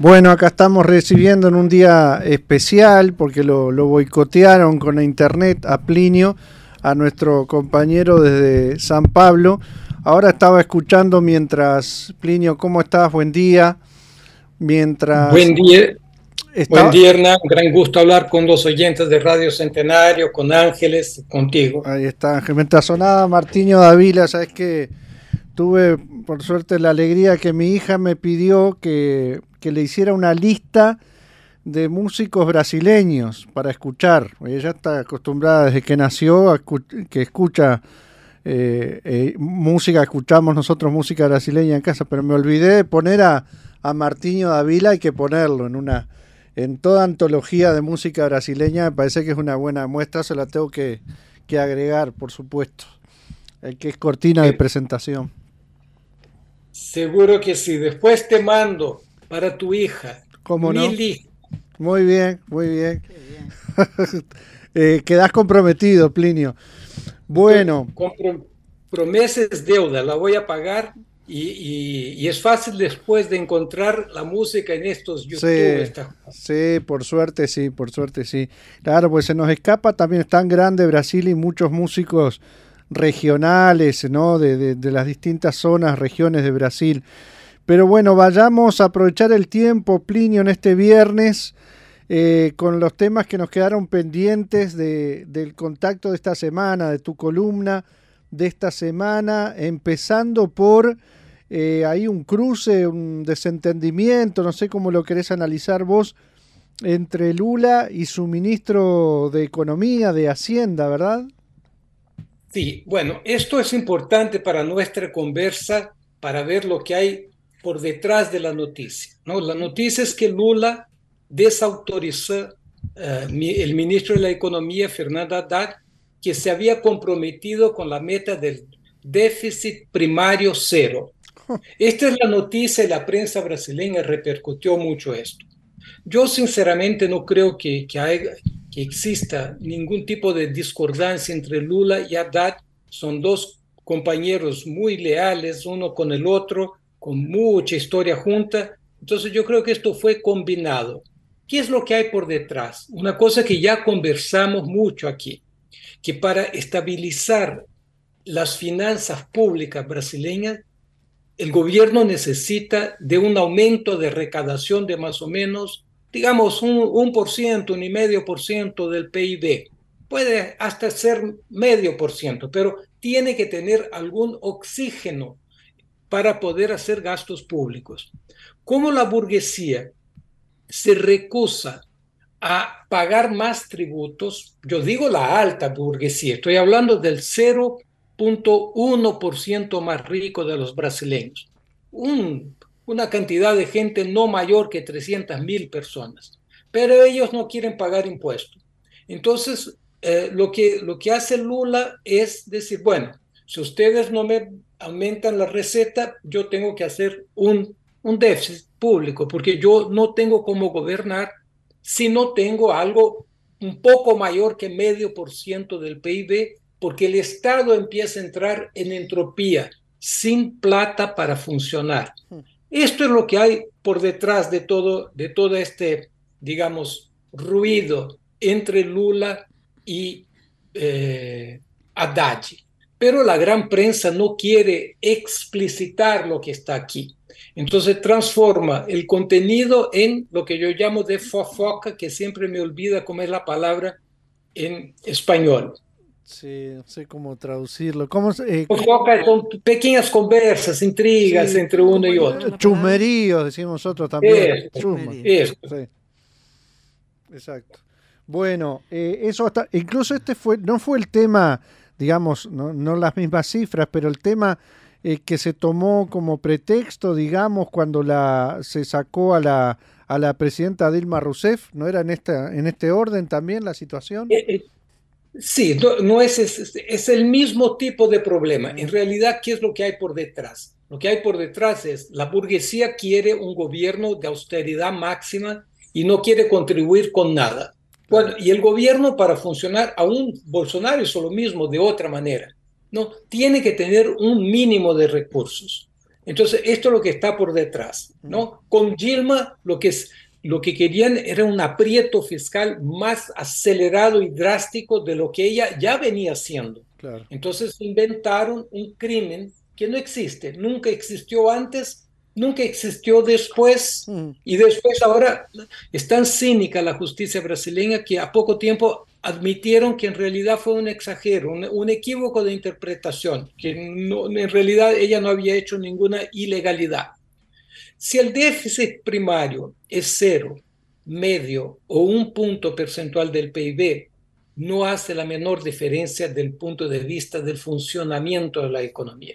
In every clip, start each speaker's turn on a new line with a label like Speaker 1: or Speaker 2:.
Speaker 1: Bueno, acá estamos recibiendo en un día especial porque lo, boicotearon con la internet a Plinio, a nuestro compañero desde San Pablo. Ahora estaba escuchando mientras, Plinio, ¿cómo estás? Buen día. Mientras...
Speaker 2: Buen día. Buen día, Hernán. Gran gusto hablar con los oyentes de Radio Centenario, con Ángeles, contigo.
Speaker 1: Ahí está, Ángel. Mientras sonaba Martiño Davila, sabes que tuve, por suerte, la alegría que mi hija me pidió que que le hiciera una lista de músicos brasileños para escuchar. Ella está acostumbrada desde que nació a que escucha eh, eh, música, escuchamos nosotros música brasileña en casa, pero me olvidé de poner a, a Martiño Davila, hay que ponerlo en una en toda antología de música brasileña, me parece que es una buena muestra, se la tengo que, que agregar, por supuesto, el que es cortina de presentación.
Speaker 2: Seguro que sí, después te mando para tu hija.
Speaker 1: ¿Cómo no? Muy bien, muy bien. eh, quedas comprometido, Plinio. Bueno.
Speaker 2: Promesa es deuda, la voy a pagar y, es fácil después de encontrar la música en estos
Speaker 1: YouTube. Sí, por suerte sí, por suerte sí. Claro, pues se nos escapa, también es tan grande Brasil y muchos músicos regionales, ¿no? de las distintas zonas, regiones de Brasil. Pero bueno, vayamos a aprovechar el tiempo, Plinio, en este viernes, eh, con los temas que nos quedaron pendientes del contacto de esta semana, de tu columna de esta semana, empezando por eh, ahí un cruce, un desentendimiento, no sé cómo lo querés analizar vos, entre Lula y su ministro de Economía, de Hacienda, ¿verdad?
Speaker 2: Sí, bueno, esto es importante para nuestra conversa, para ver lo que hay por detrás de la noticia. ¿no? La noticia es que Lula desautorizó uh, el ministro de la Economía, Fernando Haddad, que se había comprometido con la meta del déficit primario cero. Esta es la noticia y la prensa brasileña repercutió mucho esto. Yo sinceramente no creo que, que, haya, que exista ningún tipo de discordancia entre Lula y Haddad. Son dos compañeros muy leales uno con el otro, con mucha historia junta. Entonces yo creo que esto fue combinado. ¿Qué es lo que hay por detrás? Una cosa que ya conversamos mucho aquí, que para estabilizar las finanzas públicas brasileñas, el gobierno necesita de un aumento de recaudación de más o menos, digamos, un, un por ciento, un y medio por ciento del PIB. Puede hasta ser medio por ciento, pero tiene que tener algún oxígeno para poder hacer gastos públicos. Como la burguesía se recusa a pagar más tributos, yo digo la alta burguesía, estoy hablando del 0.1% más rico de los brasileños, una cantidad de gente no mayor que 300 mil personas, pero ellos no quieren pagar impuestos. Entonces, eh, lo, que, lo que hace Lula es decir, bueno, si ustedes no me aumentan la receta, yo tengo que hacer un, un déficit público, porque yo no tengo cómo gobernar si no tengo algo un poco mayor que medio por ciento del PIB, porque el Estado empieza a entrar en entropía, sin plata para funcionar. Hmm. Esto es lo que hay por detrás de todo, de todo este, digamos, ruido entre Lula y eh, Haddad pero la gran prensa no quiere explicitar lo que está aquí. Entonces transforma el contenido en lo que yo llamo de fofoca, que siempre me olvida cómo es la palabra en español.
Speaker 1: Sí, no sé cómo traducirlo. ¿Cómo,
Speaker 2: eh, fofoca son pequeñas conversas, intrigas entre uno y otro.
Speaker 1: Chusmeríos, decimos nosotros también. Eso, Exacto. Bueno, eh, eso hasta, incluso este fue, no fue el tema digamos, no, las mismas cifras, pero el tema eh, que se tomó como pretexto, digamos, cuando la, se sacó a la, a la presidenta Dilma Rousseff, ¿no era en, esta, en este orden también la situación? Eh,
Speaker 2: eh, sí, no, es, es, es, el mismo tipo de problema. En realidad, ¿qué es lo que hay por detrás? Lo que hay por detrás es la burguesía quiere un gobierno de austeridad máxima y no quiere contribuir con nada. Bueno, y el gobierno para funcionar, aún Bolsonaro hizo lo mismo de otra manera, ¿no? Tiene que tener un mínimo de recursos. Entonces, esto es lo que está por detrás, ¿no? Con Gilma lo que, es, lo que querían era un aprieto fiscal más acelerado y drástico de lo que ella ya venía haciendo. Entonces inventaron un crimen que no existe, nunca existió antes, nunca existió después, y después ahora es tan cínica la justicia brasileña que a poco tiempo admitieron que en realidad fue un exagero, un, equívoco de interpretación, que en realidad ella no había hecho ninguna ilegalidad. Si el déficit primario es cero, medio o un punto percentual del PIB, no hace la menor diferencia del punto de vista del funcionamiento de la economía.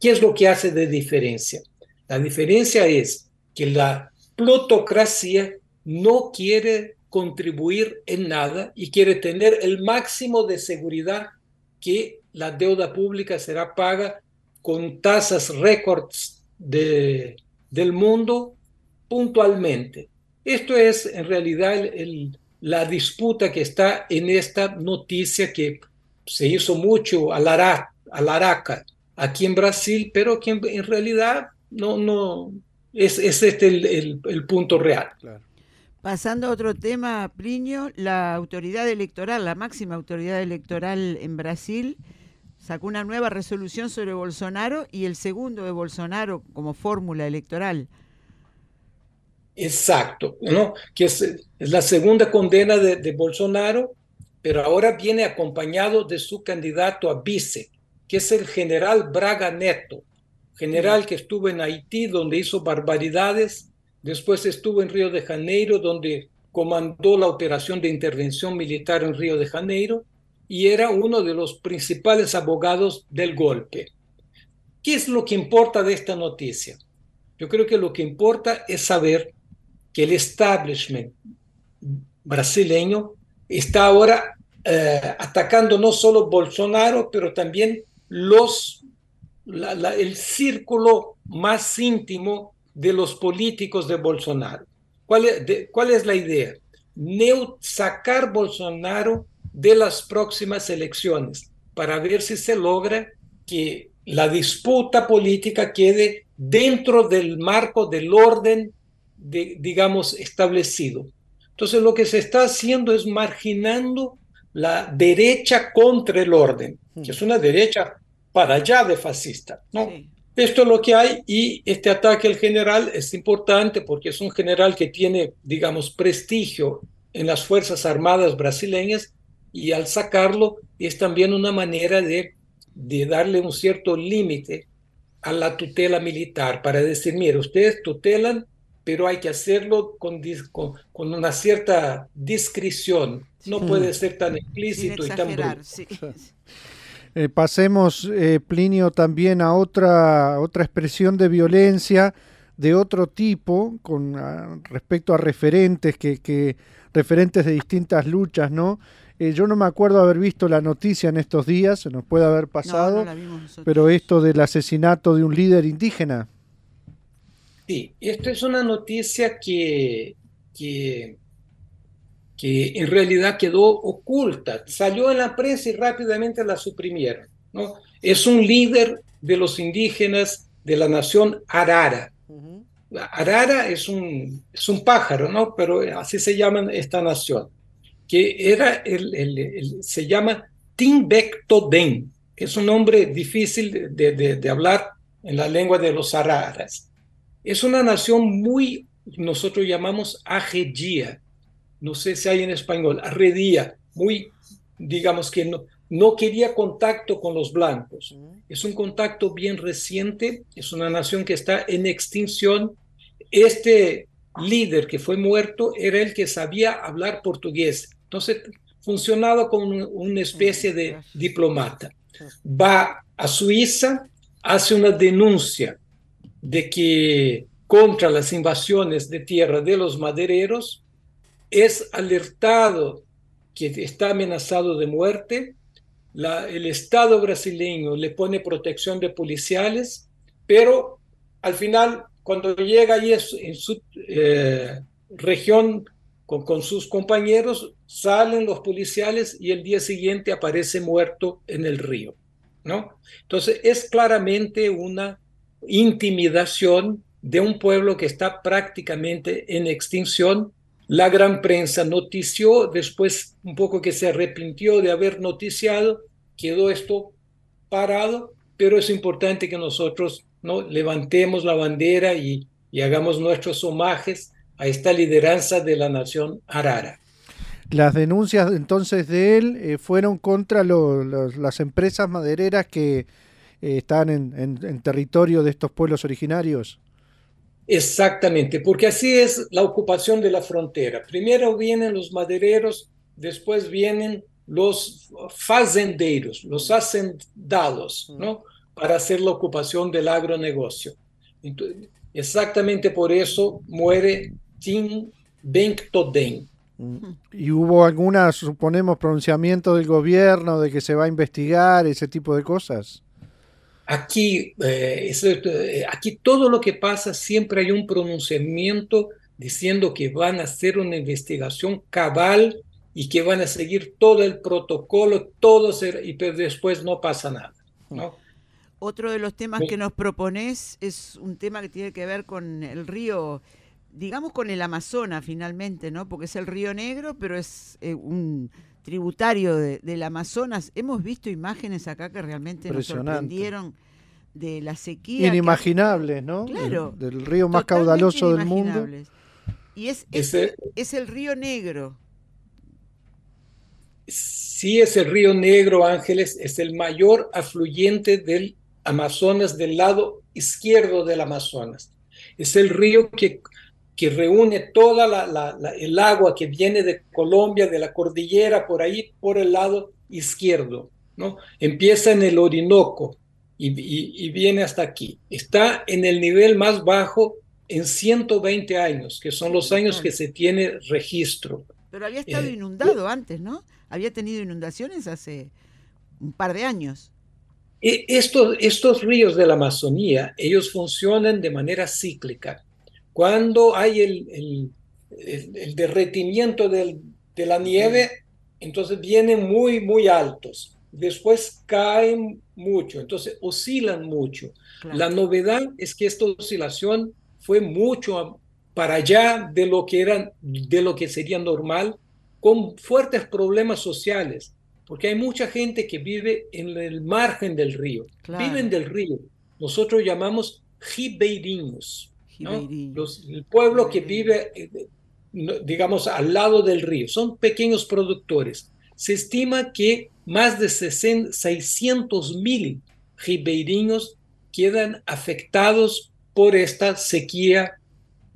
Speaker 2: ¿Qué es lo que hace de diferencia? La diferencia es que la plutocracia no quiere contribuir en nada y quiere tener el máximo de seguridad que la deuda pública será paga con tasas récords de, del mundo puntualmente. Esto es en realidad la disputa que está en esta noticia que se hizo mucho a la, araca aquí en Brasil, pero que en, realidad no, no es, es este el, el, punto real. Claro.
Speaker 3: Pasando a otro tema, Plinio, la autoridad electoral, la máxima autoridad electoral en Brasil, sacó una nueva resolución sobre Bolsonaro y el segundo de Bolsonaro como fórmula electoral.
Speaker 2: Exacto, ¿no? Que es, la segunda condena de, de, Bolsonaro, pero ahora viene acompañado de su candidato a vice, que es el general Braga Neto, general que estuvo en Haití, donde hizo barbaridades Después estuvo en Río de Janeiro, donde comandó la operación de intervención militar en Río de Janeiro y era uno de los principales abogados del golpe. ¿Qué es lo que importa de esta noticia? Yo creo que lo que importa es saber que el establishment brasileño está ahora eh, atacando no solo Bolsonaro, pero también los, el círculo más íntimo de los políticos de Bolsonaro. ¿Cuál es, la idea? Neu sacar Bolsonaro de las próximas elecciones para ver si se logra que la disputa política quede dentro del marco del orden, de, digamos, establecido. Entonces lo que se está haciendo es marginando la derecha contra el orden, que es una derecha para allá de fascista, ¿no? Esto es lo que hay y este ataque al general es importante porque es un general que tiene, digamos, prestigio en las Fuerzas Armadas brasileñas y al sacarlo es también una manera de, de darle un cierto límite a la tutela militar para decir, mire, ustedes tutelan, pero hay que hacerlo con, con, con una cierta discreción. No puede ser tan explícito y tan bruto.
Speaker 1: Eh, pasemos, eh, Plinio, también a otra, otra expresión de violencia de otro tipo con ah, respecto a referentes que, que, referentes de distintas luchas, ¿no? Eh, yo no me acuerdo haber visto la noticia en estos días, se nos puede haber pasado, pero esto del asesinato de un líder indígena.
Speaker 2: Sí, esto es una noticia que, que que en realidad quedó oculta, salió en la prensa y rápidamente la suprimieron. ¿no? Es un líder de los indígenas de la nación Arara. Arara es un, es un pájaro, ¿no? pero así se llama esta nación, que era el, el, se llama Timbectoden, es un nombre difícil de, de, de hablar en la lengua de los araras. Es una nación muy, nosotros llamamos ajegia, no sé si hay en español, arredía, muy, digamos que no, no quería contacto con los blancos. Es un contacto bien reciente, es una nación que está en extinción. Este líder que fue muerto era el que sabía hablar portugués, entonces funcionaba como una especie de diplomata. Va a Suiza, hace una denuncia de que contra las invasiones de tierra de los madereros, es alertado que está amenazado de muerte, el Estado brasileño le pone protección de policiales, pero al final, cuando llega ahí en su eh, región con, con, sus compañeros, salen los policiales y el día siguiente aparece muerto en el río. ¿no? Entonces, es claramente una intimidación de un pueblo que está prácticamente en extinción. La gran prensa notició, después un poco que se arrepintió de haber noticiado, quedó esto parado, pero es importante que nosotros ¿no? levantemos la bandera y, hagamos nuestros homajes a esta lideranza de la nación arara.
Speaker 1: Las denuncias entonces de él eh, fueron contra las empresas madereras que eh, están en, territorio de estos pueblos originarios.
Speaker 2: Exactamente, porque así es la ocupación de la frontera. Primero vienen los madereros, después vienen los fazendeiros, los hacendados, ¿no? Para hacer la ocupación del agronegocio. exactamente por eso muere Tim Benktoden,
Speaker 1: ¿Y hubo alguna, suponemos, pronunciamiento del gobierno de que se va a investigar ese tipo de cosas?
Speaker 2: Aquí, eh, eh, aquí todo lo que pasa siempre hay un pronunciamiento diciendo que van a hacer una investigación cabal y que van a seguir todo el protocolo, todo y pero después no pasa nada. ¿no?
Speaker 3: Otro de los temas que nos propones es un tema que tiene que ver con el río digamos con el Amazonas finalmente, ¿no? Porque es el Río Negro, pero es eh, un tributario del Amazonas. Hemos visto imágenes acá que realmente nos sorprendieron de la sequía.
Speaker 1: Inimaginables, ¿no?
Speaker 3: Claro.
Speaker 1: Del, río más caudaloso del mundo.
Speaker 3: Y es, es, el Río Negro.
Speaker 2: Sí, es el Río Negro, Ángeles, es el mayor afluyente del Amazonas del lado izquierdo del Amazonas. Es el río que que reúne toda la, el agua que viene de Colombia, de la cordillera, por ahí, por el lado izquierdo. ¿no? Empieza en el Orinoco y, viene hasta aquí. Está en el nivel más bajo en 120 años, que son los años que se tiene registro.
Speaker 3: Pero había estado eh, inundado antes, ¿no? Había tenido inundaciones hace un par de años.
Speaker 2: E, estos, estos ríos de la Amazonía, ellos funcionan de manera cíclica. Cuando hay el, el, derretimiento del, de la nieve, entonces vienen muy, muy altos. Después caen mucho, entonces oscilan mucho. La novedad es que esta oscilación fue mucho para allá de lo que era, de lo que sería normal, con fuertes problemas sociales, porque hay mucha gente que vive en el margen del río, viven del río. Nosotros llamamos ribeirinhos. Los, el pueblo que vive, eh, digamos, al lado del río, son pequeños productores. Se estima que más de 600 mil ribeirinhos quedan afectados por esta sequía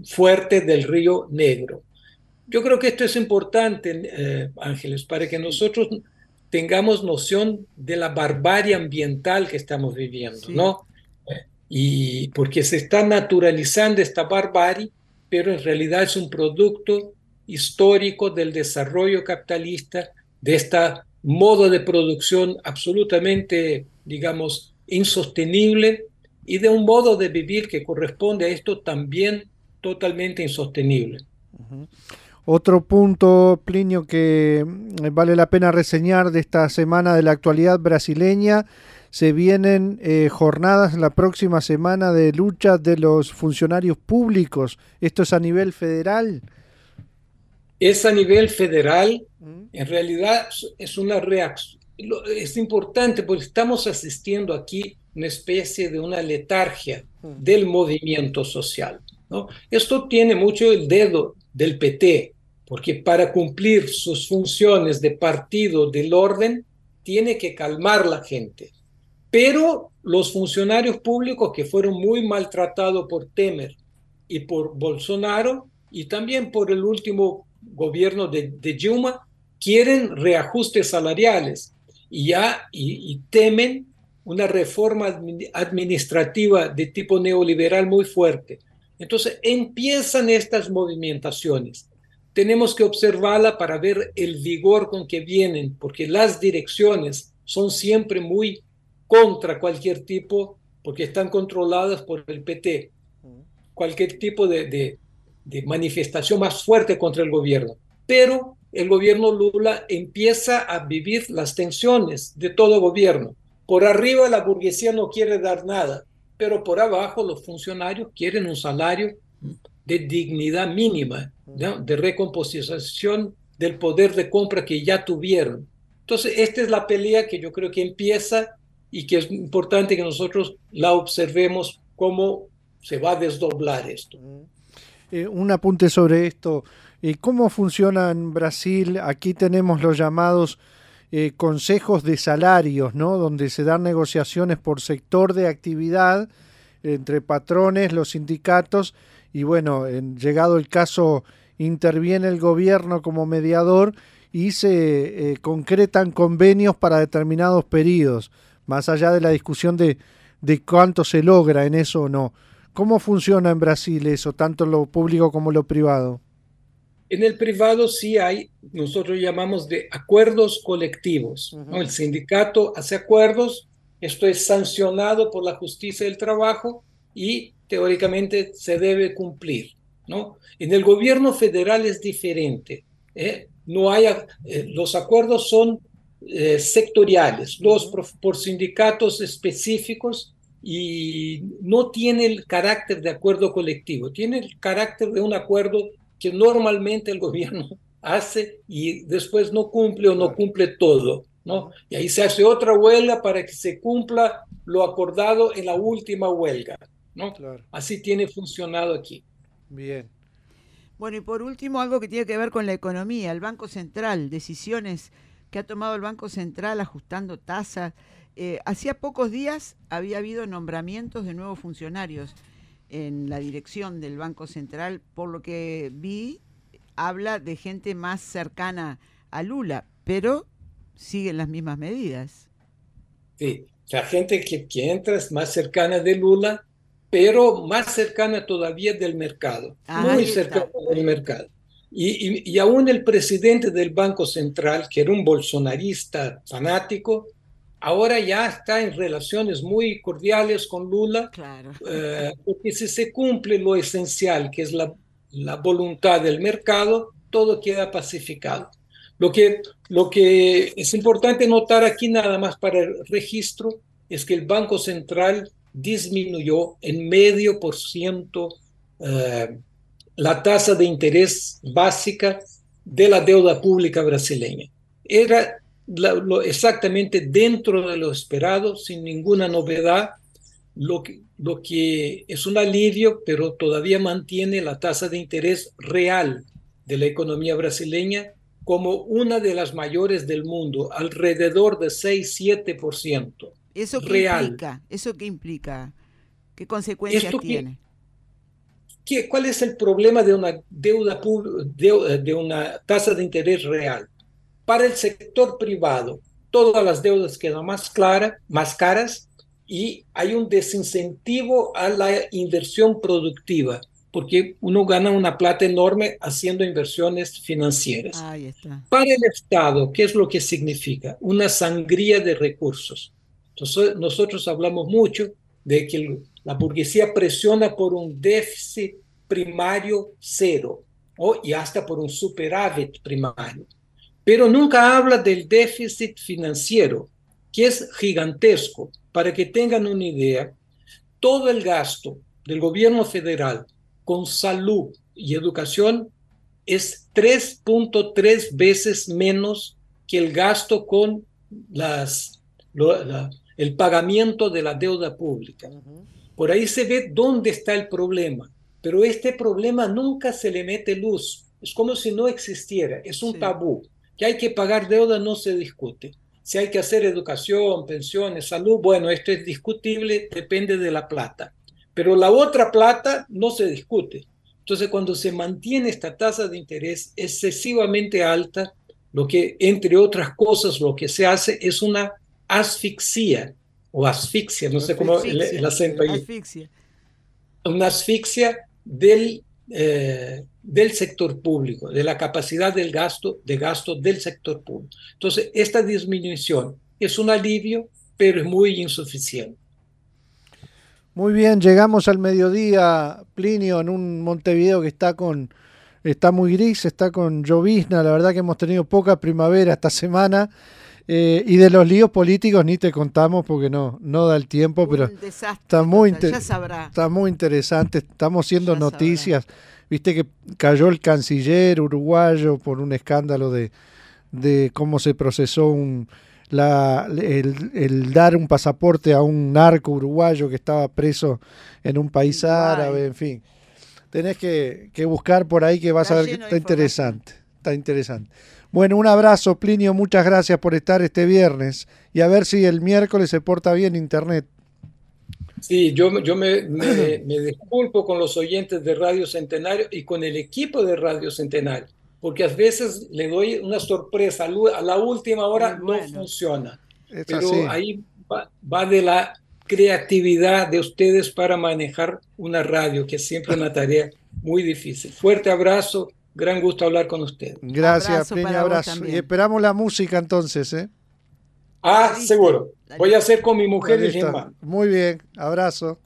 Speaker 2: fuerte del río Negro. Yo creo que esto es importante, eh, Ángeles, para que nosotros tengamos noción de la barbarie ambiental que estamos viviendo, ¿no? Y porque se está naturalizando esta barbarie, pero en realidad es un producto histórico del desarrollo capitalista, de este modo de producción absolutamente, digamos, insostenible y de un modo de vivir que corresponde a esto también totalmente insostenible.
Speaker 1: Otro punto, Plinio, que vale la pena reseñar de esta semana de la actualidad brasileña se vienen eh, jornadas la próxima semana de lucha de los funcionarios públicos. ¿Esto es a nivel federal?
Speaker 2: Es a nivel federal. Mm. En realidad es una reacción. Es importante porque estamos asistiendo aquí una especie de una letargia mm. del movimiento social. ¿no? Esto tiene mucho el dedo del PT, porque para cumplir sus funciones de partido del orden, tiene que calmar la gente pero los funcionarios públicos que fueron muy maltratados por Temer y por Bolsonaro y también por el último gobierno de, de Dilma quieren reajustes salariales y ya y, temen una reforma administrativa de tipo neoliberal muy fuerte. Entonces empiezan estas movimentaciones. Tenemos que observarla para ver el vigor con que vienen, porque las direcciones son siempre muy contra cualquier tipo, porque están controladas por el PT, cualquier tipo de, manifestación más fuerte contra el gobierno. Pero el gobierno Lula empieza a vivir las tensiones de todo gobierno. Por arriba la burguesía no quiere dar nada, pero por abajo los funcionarios quieren un salario de dignidad mínima, de recomposición del poder de compra que ya tuvieron. Entonces, esta es la pelea que yo creo que empieza y que es importante que nosotros la observemos cómo se va a desdoblar esto.
Speaker 1: Eh, un apunte sobre esto. Eh, ¿Cómo funciona en Brasil? Aquí tenemos los llamados eh, consejos de salarios, ¿no? Donde se dan negociaciones por sector de actividad entre patrones, los sindicatos y bueno, en, llegado el caso interviene el gobierno como mediador y se concretan convenios para determinados periodos, más allá de la discusión de, de cuánto se logra en eso o no. ¿Cómo funciona en Brasil eso, tanto lo público como lo privado?
Speaker 2: En el privado sí hay, nosotros llamamos de acuerdos colectivos. El sindicato hace acuerdos, esto es sancionado por la justicia del trabajo y teóricamente se debe cumplir. ¿no? En el gobierno federal es diferente. ¿eh? No hay, eh, los acuerdos son eh, sectoriales, los por sindicatos específicos y no tiene el carácter de acuerdo colectivo, tiene el carácter de un acuerdo que normalmente el gobierno hace y después no cumple o no cumple todo, ¿no? Y ahí se hace otra huelga para que se cumpla lo acordado en la última huelga, ¿no? Así tiene funcionado aquí.
Speaker 1: Bien.
Speaker 3: Bueno, y por último, algo que tiene que ver con la economía, el Banco Central, decisiones que ha tomado el Banco Central ajustando tasas eh, hacía pocos días había habido nombramientos de nuevos funcionarios en la dirección del Banco Central, por lo que vi, habla de gente más cercana a Lula, pero siguen las mismas medidas.
Speaker 2: Sí, la gente que, entra es más cercana de Lula, pero más cercana todavía del mercado, muy cercana del mercado. Y, y, aún el presidente del Banco Central, que era un bolsonarista fanático, ahora ya está en relaciones muy cordiales con Lula, eh, porque si se cumple lo esencial, que es la, la, voluntad del mercado, todo queda pacificado. Lo que, lo que es importante notar aquí nada más para el registro es que el Banco Central disminuyó en medio por ciento eh, la tasa de interés básica de la deuda pública brasileña. Era lo, exactamente dentro de lo esperado, sin ninguna novedad, lo que, lo que es un alivio, pero todavía mantiene la tasa de interés real de la economía brasileña como una de las mayores del mundo, alrededor de 6-7%.
Speaker 3: ¿Eso qué real. implica? ¿Eso qué implica? ¿Qué consecuencias tiene?
Speaker 2: ¿Qué, ¿Cuál es el problema de una deuda de una tasa de interés real? Para el sector privado, todas las deudas quedan más, claras, más caras y hay un desincentivo a la inversión productiva, porque uno gana una plata enorme haciendo inversiones financieras. Para el Estado, ¿qué es lo que significa? Una sangría de recursos. Entonces, nosotros hablamos mucho de que la burguesía presiona por un déficit primario cero o, y hasta por un superávit primario pero nunca habla del déficit financiero, que es gigantesco. Para que tengan una idea, todo el gasto del gobierno federal con salud y educación es 3.3 veces menos que el gasto con las, el pagamiento de la deuda pública. Por ahí se ve dónde está el problema, pero este problema nunca se le mete luz. Es como si no existiera, es un tabú. Que hay que pagar deuda no se discute. Si hay que hacer educación, pensiones, salud, bueno, esto es discutible, depende de la plata. Pero la otra plata no se discute. Entonces, cuando se mantiene esta tasa de interés excesivamente alta, lo que, entre otras cosas, lo que se hace es una asfixia o asfixia, no sé cómo el, acento ahí. Asfixia. Una asfixia del eh, del sector público, de la capacidad del gasto, de gasto del sector público. Entonces, esta disminución es un alivio, pero es muy insuficiente.
Speaker 1: Muy bien, llegamos al mediodía, Plinio, en un Montevideo que está con está muy gris, está con llovizna, la verdad que hemos tenido poca primavera esta semana. Eh, y de los líos políticos ni te contamos porque no, no da el tiempo, pero está muy, está muy interesante. Estamos haciendo noticias. Viste que cayó el canciller uruguayo por un escándalo de, de cómo se procesó un, la, el, dar un pasaporte a un narco uruguayo que estaba preso en un país árabe, en fin. Tenés que, buscar por ahí que vas a ver que está interesante. Está interesante. Bueno, un abrazo, Plinio. Muchas gracias por estar este viernes. Y a ver si el miércoles se porta bien Internet.
Speaker 2: Sí, yo, yo me, me, disculpo con los oyentes de Radio Centenario y con el equipo de Radio Centenario, porque a veces le doy una sorpresa, a la última hora no funciona. pero ahí va, va, de la creatividad de ustedes para manejar una radio, que es siempre una tarea muy difícil. Fuerte abrazo Gran gusto hablar con usted.
Speaker 1: Gracias, Peña, abrazo. Y esperamos la música entonces, ¿eh?
Speaker 2: Ah, seguro. Voy a hacer con mi mujer y mi
Speaker 1: Muy bien, abrazo.